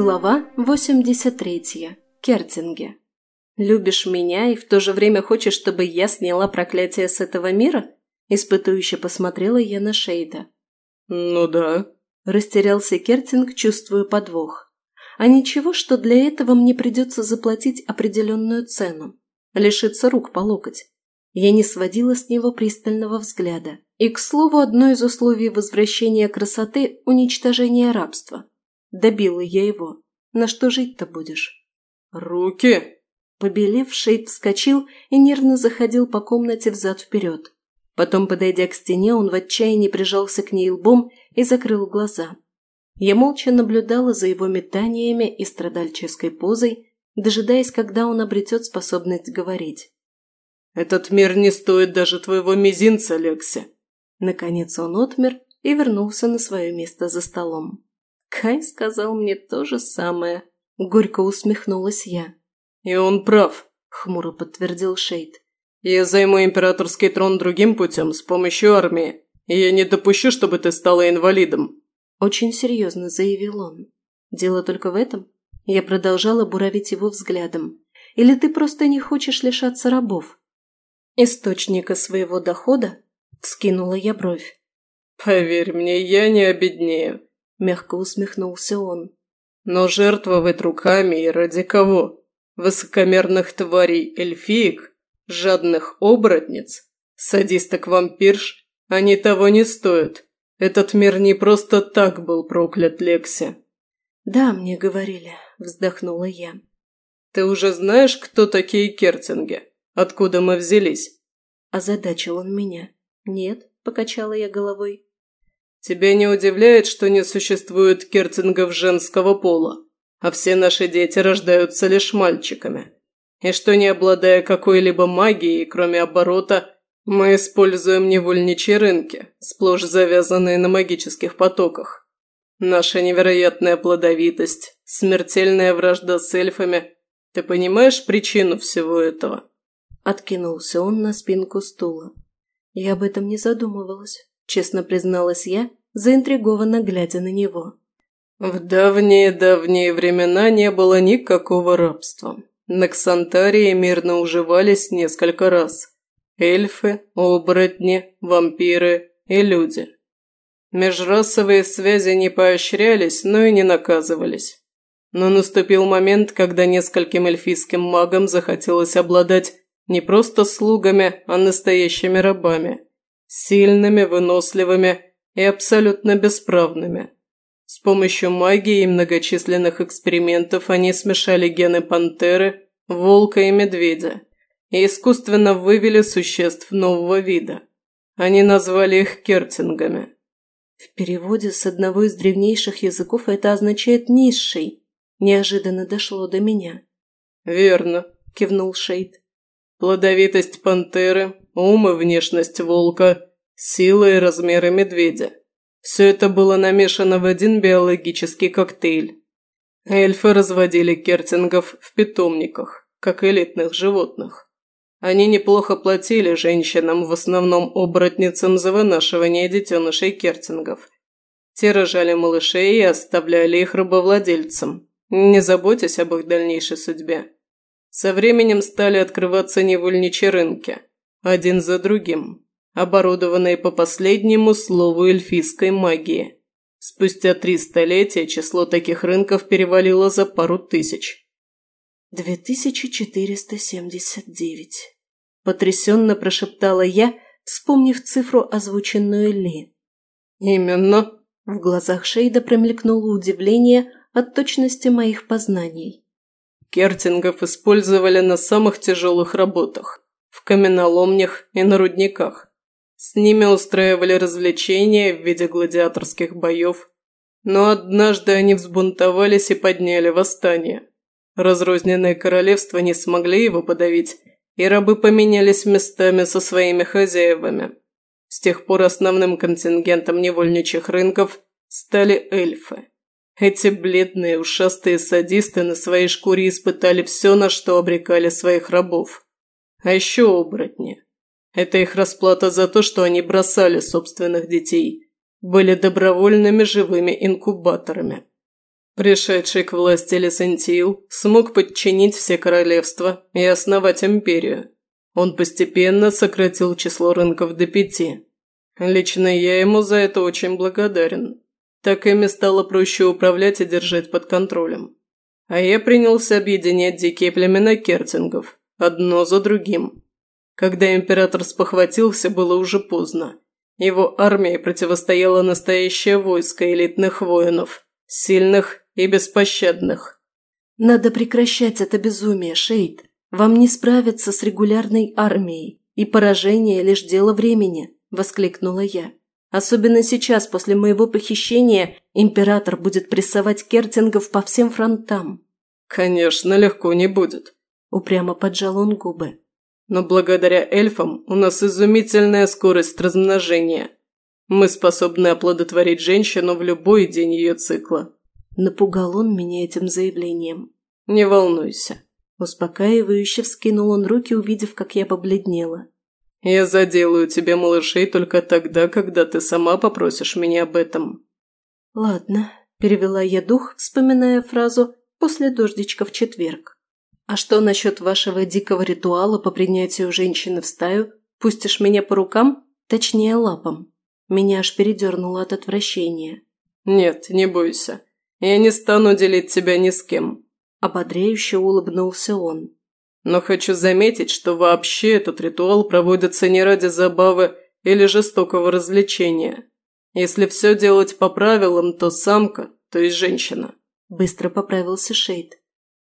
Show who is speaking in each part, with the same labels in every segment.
Speaker 1: Глава 83. Кертинге. «Любишь меня и в то же время хочешь, чтобы я сняла проклятие с этого мира?» Испытующе посмотрела я на Шейда.
Speaker 2: «Ну да», –
Speaker 1: растерялся Кертинг, чувствуя подвох. «А ничего, что для этого мне придется заплатить определенную цену. Лишиться рук по локоть. Я не сводила с него пристального взгляда. И, к слову, одно из условий возвращения красоты – уничтожение рабства. Добила я его. На что жить-то будешь?
Speaker 2: «Руки!»
Speaker 1: Побелев, Шейд вскочил и нервно заходил по комнате взад-вперед. Потом, подойдя к стене, он в отчаянии прижался к ней лбом и закрыл глаза. Я молча наблюдала за его метаниями и страдальческой позой, дожидаясь, когда он обретет способность говорить.
Speaker 2: «Этот мир не стоит даже твоего мизинца, Лекси!»
Speaker 1: Наконец он отмер и вернулся на свое место за столом. Кай сказал мне то же самое. Горько усмехнулась я.
Speaker 2: «И он прав», – хмуро подтвердил Шейд. «Я займу императорский трон другим путем, с помощью армии, и я не допущу, чтобы ты стала инвалидом».
Speaker 1: Очень серьезно заявил он. «Дело только в этом?» Я продолжала буравить его взглядом. «Или ты просто не хочешь лишаться рабов?» «Источника своего дохода?» – вскинула я бровь.
Speaker 2: «Поверь мне, я не обеднею», – мягко усмехнулся он. «Но жертвовать руками и ради кого? Высокомерных тварей эльфиек? Жадных оборотниц? Садисток-вампирш? Они того не стоят. Этот мир не просто так был проклят, Лекси».
Speaker 1: «Да, мне говорили», – вздохнула я.
Speaker 2: «Ты уже знаешь, кто такие кертинги? Откуда мы взялись?»
Speaker 1: Озадачил он меня. «Нет», – покачала я головой.
Speaker 2: «Тебя не удивляет, что не существует керцингов женского пола, а все наши дети рождаются лишь мальчиками? И что, не обладая какой-либо магией, кроме оборота, мы используем невольничьи рынки, сплошь завязанные на магических потоках? Наша невероятная плодовитость, смертельная вражда с эльфами. Ты понимаешь причину всего этого?»
Speaker 1: Откинулся он на спинку стула. Я об этом не задумывалась, честно призналась я, заинтригованно глядя на него.
Speaker 2: В давние-давние времена не было никакого рабства. На Ксантарии мирно уживались несколько раз. Эльфы, оборотни, вампиры и люди. Межрасовые связи не поощрялись, но и не наказывались. Но наступил момент, когда нескольким эльфийским магам захотелось обладать не просто слугами, а настоящими рабами. Сильными, выносливыми и абсолютно бесправными. С помощью магии и многочисленных экспериментов они смешали гены пантеры, волка и медведя и искусственно вывели существ нового вида. Они назвали их кертингами.
Speaker 1: В переводе с одного из древнейших языков это означает «низший». Неожиданно дошло до меня.
Speaker 2: «Верно», – кивнул Шейд. Плодовитость пантеры, ум и внешность волка, сила и размеры медведя. Все это было намешано в один биологический коктейль. Эльфы разводили кертингов в питомниках, как элитных животных. Они неплохо платили женщинам, в основном оборотницам, за вынашивание детенышей кертингов. Те рожали малышей и оставляли их рабовладельцам, не заботясь об их дальнейшей судьбе. Со временем стали открываться невольничьи рынки, один за другим, оборудованные по последнему слову эльфийской магии. Спустя три столетия число таких рынков перевалило за пару тысяч.
Speaker 1: «2479», – потрясенно прошептала я, вспомнив цифру, озвученную Ли.
Speaker 2: «Именно», –
Speaker 1: в глазах Шейда промелькнуло удивление от точности моих познаний.
Speaker 2: Кертингов использовали на самых тяжелых работах – в каменоломнях и на рудниках. С ними устраивали развлечения в виде гладиаторских боев. Но однажды они взбунтовались и подняли восстание. Разрозненные королевства не смогли его подавить, и рабы поменялись местами со своими хозяевами. С тех пор основным контингентом невольничьих рынков стали эльфы. Эти бледные, ушастые садисты на своей шкуре испытали все, на что обрекали своих рабов. А еще оборотни. Это их расплата за то, что они бросали собственных детей. Были добровольными живыми инкубаторами. Пришедший к власти Лесентил смог подчинить все королевства и основать империю. Он постепенно сократил число рынков до пяти. Лично я ему за это очень благодарен. Так ими стало проще управлять и держать под контролем. А я принялся объединять дикие племена кертингов, одно за другим. Когда император спохватился, было уже поздно. Его армии противостояло настоящее войско элитных воинов, сильных и беспощадных.
Speaker 1: «Надо прекращать это безумие, Шейд. Вам не справиться с регулярной армией, и поражение – лишь дело времени», – воскликнула я. «Особенно сейчас, после моего похищения, император будет прессовать кертингов по всем фронтам».
Speaker 2: «Конечно, легко не будет», –
Speaker 1: упрямо поджал он губы.
Speaker 2: «Но благодаря эльфам у нас изумительная скорость размножения. Мы способны оплодотворить женщину в любой день ее цикла.
Speaker 1: Напугал он меня этим заявлением.
Speaker 2: «Не волнуйся».
Speaker 1: Успокаивающе вскинул он руки, увидев, как я побледнела.
Speaker 2: «Я заделаю тебе малышей только тогда, когда ты сама попросишь меня об этом».
Speaker 1: «Ладно», – перевела я дух, вспоминая фразу «после дождичка в четверг». «А что насчет вашего дикого ритуала по принятию женщины в стаю? Пустишь меня по рукам? Точнее, лапам?» Меня аж передернуло от отвращения.
Speaker 2: «Нет, не бойся. Я не стану делить тебя ни с кем», – ободряюще улыбнулся он. «Но хочу заметить, что вообще этот ритуал проводится не ради забавы или жестокого развлечения. Если все делать по правилам, то самка, то есть женщина».
Speaker 1: Быстро поправился Шейд.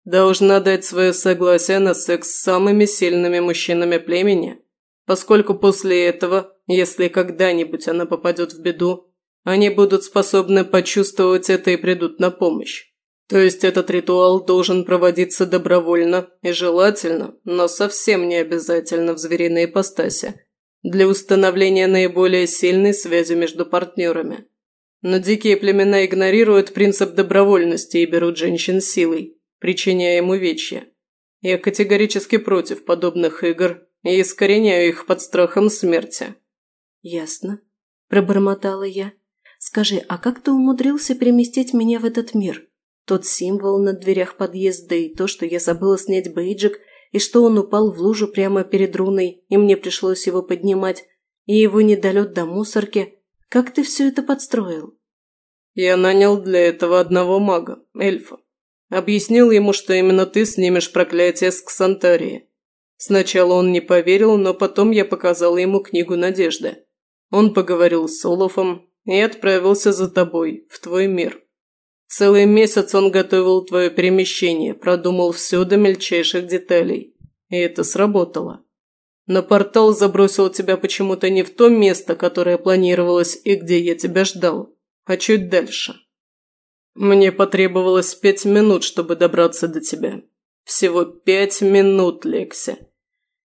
Speaker 2: «Должна дать свое согласие на секс с самыми сильными мужчинами племени, поскольку после этого, если когда-нибудь она попадет в беду, они будут способны почувствовать это и придут на помощь. То есть этот ритуал должен проводиться добровольно и желательно, но совсем не обязательно в звериной ипостаси, для установления наиболее сильной связи между партнерами. Но дикие племена игнорируют принцип добровольности и берут женщин силой, причиняя им увечья. Я категорически против подобных игр и искореняю их под страхом смерти.
Speaker 1: «Ясно», – пробормотала я. Скажи, а как ты умудрился переместить меня в этот мир? Тот символ на дверях подъезда и то, что я забыла снять бейджик, и что он упал в лужу прямо перед руной, и мне пришлось его поднимать, и его недолет до мусорки. Как ты все это подстроил?
Speaker 2: Я нанял для этого одного мага, эльфа. Объяснил ему, что именно ты снимешь проклятие с Ксантарии. Сначала он не поверил, но потом я показал ему книгу Надежды. Он поговорил с Олафом, и отправился за тобой, в твой мир. Целый месяц он готовил твое перемещение, продумал все до мельчайших деталей. И это сработало. Но портал забросил тебя почему-то не в то место, которое планировалось и где я тебя ждал, а чуть дальше. Мне потребовалось пять минут, чтобы добраться до тебя. Всего пять минут, Лекси.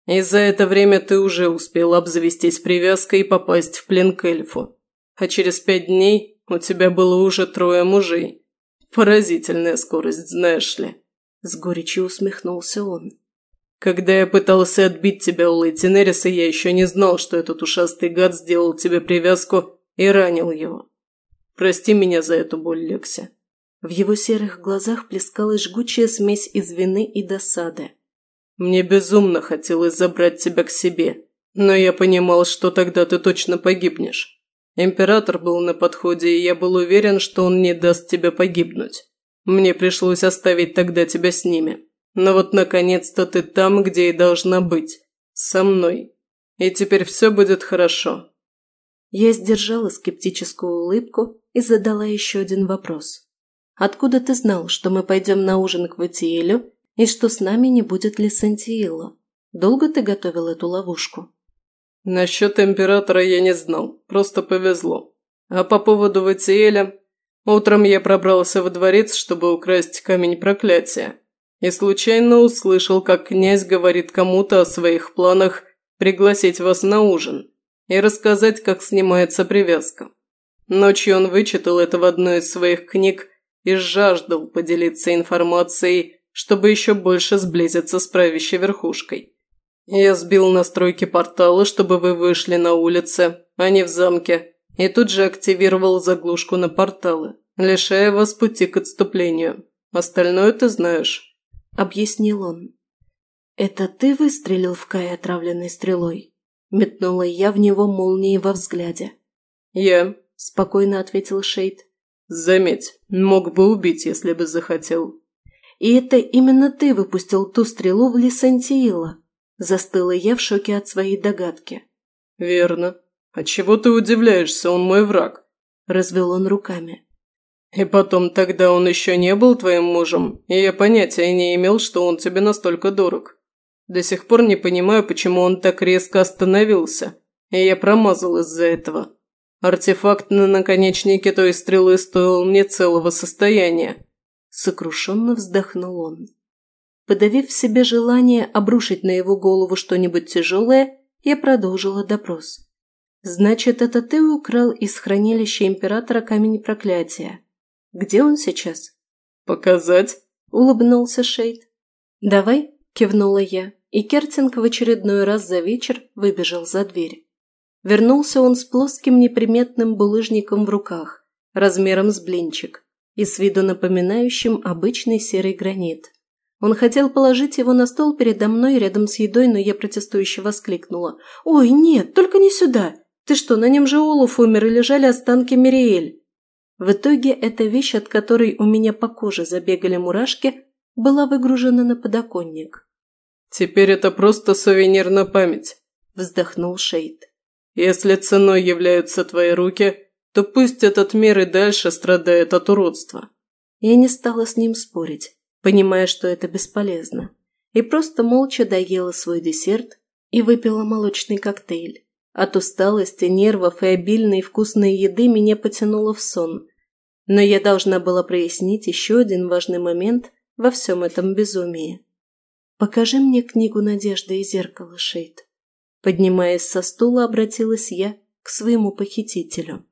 Speaker 2: И за это время ты уже успел обзавестись привязкой и попасть в плен к эльфу а через пять дней у тебя было уже трое мужей. Поразительная скорость, знаешь ли».
Speaker 1: С горечью усмехнулся он.
Speaker 2: «Когда я пытался отбить тебя у Лейти Нериса, я еще не знал, что этот ушастый гад сделал тебе привязку и ранил его. Прости меня за эту боль, Лекси».
Speaker 1: В его серых глазах плескалась жгучая смесь из вины и досады.
Speaker 2: «Мне безумно хотелось забрать тебя к себе, но я понимал, что тогда ты точно погибнешь. Император был на подходе, и я был уверен, что он не даст тебе погибнуть. Мне пришлось оставить тогда тебя с ними. Но вот наконец-то ты там, где и должна быть. Со мной. И теперь все будет хорошо».
Speaker 1: Я сдержала скептическую улыбку и задала еще один вопрос. «Откуда ты знал, что мы пойдем на ужин к Ватиэлю и что с нами не будет Лисантиила? Долго ты готовил эту ловушку?»
Speaker 2: Насчет императора я не знал, просто повезло. А по поводу Ватиэля, утром я пробрался во дворец, чтобы украсть камень проклятия. И случайно услышал, как князь говорит кому-то о своих планах пригласить вас на ужин и рассказать, как снимается привязка. Ночью он вычитал это в одной из своих книг и жаждал поделиться информацией, чтобы еще больше сблизиться с правящей верхушкой. Я сбил настройки портала, чтобы вы вышли на улице, а не в замке, и тут же активировал заглушку на порталы. лишая вас пути к отступлению. Остальное ты знаешь», – объяснил он.
Speaker 1: «Это ты выстрелил в Кай отравленной стрелой?» Метнула я в него молнией во взгляде.
Speaker 2: «Я», –
Speaker 1: спокойно ответил Шейд.
Speaker 2: «Заметь, мог бы убить, если бы захотел».
Speaker 1: «И это именно ты выпустил ту стрелу в Лисантиила?» Застыла я в шоке от своей догадки.
Speaker 2: «Верно. А чего ты удивляешься, он мой враг?»
Speaker 1: Развел он руками.
Speaker 2: «И потом, тогда он еще не был твоим мужем, и я понятия не имел, что он тебе настолько дорог. До сих пор не понимаю, почему он так резко остановился, и я промазал из-за этого. Артефакт на наконечнике той стрелы стоил мне целого состояния».
Speaker 1: Сокрушенно вздохнул он. Подавив в себе желание обрушить на его голову что-нибудь тяжелое, я продолжила допрос. «Значит, это ты украл из хранилища императора камень проклятия. Где он сейчас?»
Speaker 2: «Показать?» – улыбнулся Шейд.
Speaker 1: «Давай», – кивнула я, и Кертинг в очередной раз за вечер выбежал за дверь. Вернулся он с плоским неприметным булыжником в руках, размером с блинчик, и с виду напоминающим обычный серый гранит. Он хотел положить его на стол передо мной рядом с едой, но я протестующе воскликнула. «Ой, нет, только не сюда! Ты что, на нем же Олаф умер и лежали останки Мириэль!» В итоге эта вещь, от которой у меня по коже забегали мурашки, была выгружена на подоконник.
Speaker 2: «Теперь это просто сувенир на память», – вздохнул Шейд. «Если ценой являются твои руки, то пусть этот мир и дальше страдает от уродства».
Speaker 1: Я не стала с ним спорить понимая, что это бесполезно, и просто молча доела свой десерт и выпила молочный коктейль. От усталости, нервов и обильной вкусной еды меня потянуло в сон. Но я должна была прояснить еще один важный момент во всем этом безумии. «Покажи мне книгу «Надежда и зеркало», Шейд». Поднимаясь со стула, обратилась я к своему похитителю.